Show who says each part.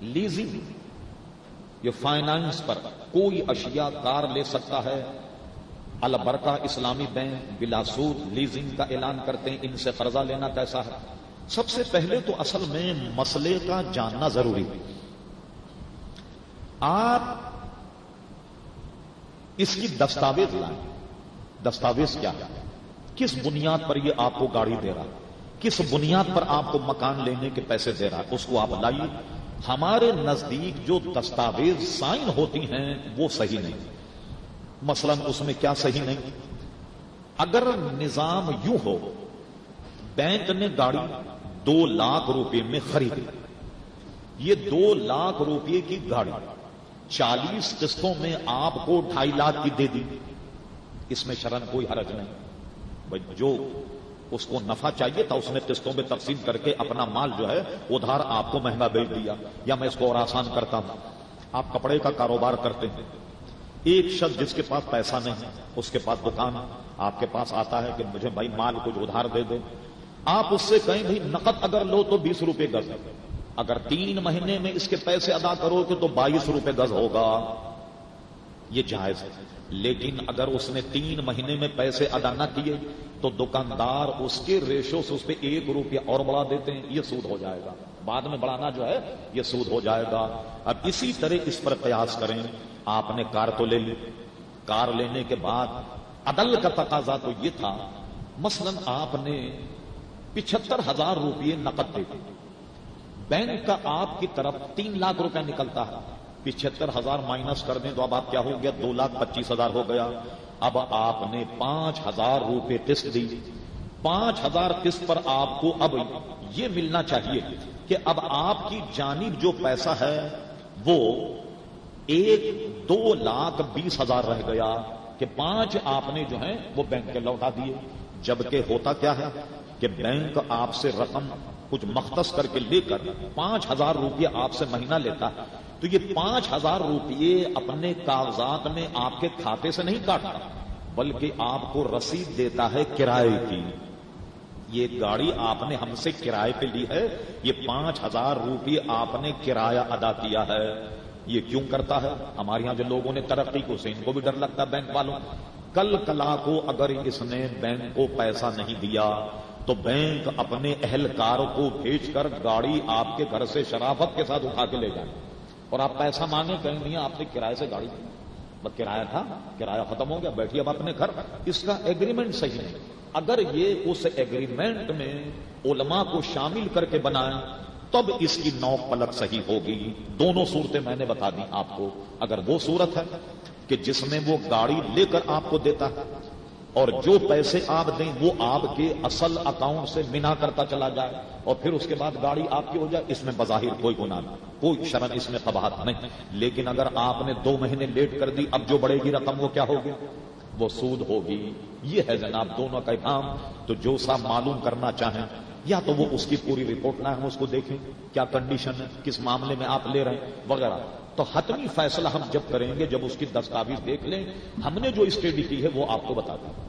Speaker 1: Leasing یہ finance پر کوئی اشیاء کار لے سکتا ہے۔ البرکہ اسلامی بینک بلا سود لیزنگ کا اعلان کرتے ہیں، ان سے قرضہ لینا کیسا ہے۔ سب سے پہلے تو اصل میں مسئلے کا جاننا ضروری۔ ہے آپ اس کی دستاویز لائیں۔ دستاویز کیا؟ ہے کس بنیاد پر یہ آپ کو گاڑی دے رہا؟ کس بنیاد پر آپ کو مکان لینے کے پیسے دے رہا؟ اس کو آپ لائیے۔ ہمارے نزدیک جو دستاویز سائن ہوتی ہیں وہ صحیح نہیں۔ مثلا اس میں کیا صحیح نہیں؟ اگر نظام یوں ہو، بینک نے گاڑی دو لاکھ روپے میں خریدی۔ یہ دو لاکھ روپے کی گاڑی چالیس قسطوں میں آپ کو ڈھائی لاکھ کی دے دی۔ اس میں شرن کوئی حرج نہیں۔ جو اس کو نفع چاہیے تھا، اس نے قسطوں میں تقسیم کر کے اپنا مال جو ہے، ادھار آپ کو مہنگا بیچ دیا۔ یا میں اس کو اور آسان کرتا ہوں۔ آپ کپڑے کا کاروبار کرتے ہیں۔ ایک شخص جس کے پاس پیسہ نہیں، اس کے پاس دکان آپ کے پاس آتا ہے کہ مجھے بھائی مال کچھ ادھار دے دو۔ آپ اس سے کہیں بھی نقد اگر لو تو بیس روپے گز۔ اگر تین مہینے میں اس کے پیسے ادا کرو گے تو بائیس روپے گز ہوگا۔ یہ جائز ہے۔ لیکن اگر اس نے تین مہینے میں پیسے ادا نہ کیے تو دکاندار اس کے ریشو سے اس پہ ایک روپیہ اور بڑھا دیتے ہیں، یہ سود ہو جائے گا۔ بعد میں بڑھانا جو ہے، یہ سود ہو جائے گا۔ اب اسی طرح اس پر قیاس کریں۔ آپ نے کار تو لے لی۔ کار لینے کے بعد عدل کا تقاضا تو یہ تھا، مثلا آپ نے پچہتر ہزار روپئے نقد دے دی بینک کا آپ کی طرف تین لاکھ روپے نکلتا ہے۔ پچہتر ہزار مائنس کر دیں تو اب آپ کیا ہو گیا؟ دو لاکھ پچیس ہزار ہو گیا۔ اب آپ نے پانچ ہزار روپے قسط دی۔ پانچ ہزار قسط پر آپ کو اب یہ ملنا چاہیے کہ اب آپ کی جانب جو پیسہ ہے، وہ ایک دو لاکھ بیس ہزار رہ گیا کہ پانچ آپ نے جو ہے وہ بینک کے لوٹا دیے۔ جبکہ ہوتا کیا ہے کہ بینک آپ سے رقم کچھ مختص کر کے لے کر پانچ ہزار روپیہ آپ سے مہینہ لیتا ہے تو یہ پانچ ہزار روپیے اپنے کاغذات میں آپ کے کھاتے سے نہیں کاٹتا، بلکہ آپ کو رسید دیتا ہے کرائے کی۔ یہ گاڑی آپ نے ہم سے کرائے پہ لی ہے، یہ پانچ ہزار روپیے آپ نے کرایہ ادا کیا ہے۔ یہ کیوں کرتا ہے؟ ہمارے یہاں جو لوگوں نے ترقی کو سے ان کو بھی ڈر لگتا ہے بینک والوں۔ کل کلا کو اگر اس نے بینک کو پیسہ نہیں دیا تو بینک اپنے اہلکار کو بھیج کر گاڑی آپ کے گھر سے شرافت کے ساتھ اٹھا کے لے جائے اور آپ پیسہ مانگے کہیں نہیں، آپ نے کرایہ سے گاڑی بس کرایہ تھا، کرایہ ختم ہو گیا بیٹھیے اب اپنے گھر۔ اس کا ایگریمنٹ صحیح نہیں۔ اگر یہ اس ایگریمنٹ میں علماء کو شامل کر کے بنائیں، تب اس کی نو پلک صحیح ہوگی۔ دونوں صورتیں میں نے بتا دی آپ کو۔ اگر وہ صورت ہے کہ جس میں وہ گاڑی لے کر آپ کو دیتا ہے اور جو پیسے آپ دیں وہ آپ کے اصل اکاؤنٹ سے منا کرتا چلا جائے اور پھر اس کے بعد گاڑی آپ کی ہو جائے، اس میں بظاہر کوئی گناہ نہیں، کوئی شرم اس میں قباہت نہیں۔ لیکن اگر آپ نے دو مہینے لیٹ کر دی، اب جو بڑھے گی رقم وہ کیا ہوگی؟ وہ سود ہوگی۔ یہ ہے جناب دونوں کا کام تو جو سا معلوم کرنا چاہیں، یا تو وہ اس کی پوری رپورٹ نہ ہم اس کو دیکھیں۔ کیا کنڈیشن ہے؟ کس معاملے میں آپ لے رہے ہیں؟ وغیرہ۔ تو حتمی فیصلہ ہم جب کریں گے، جب اس کی دستاویز دیکھ لیں، ہم نے جو اسٹڈی کی ہے وہ آپ کو بتا دیں۔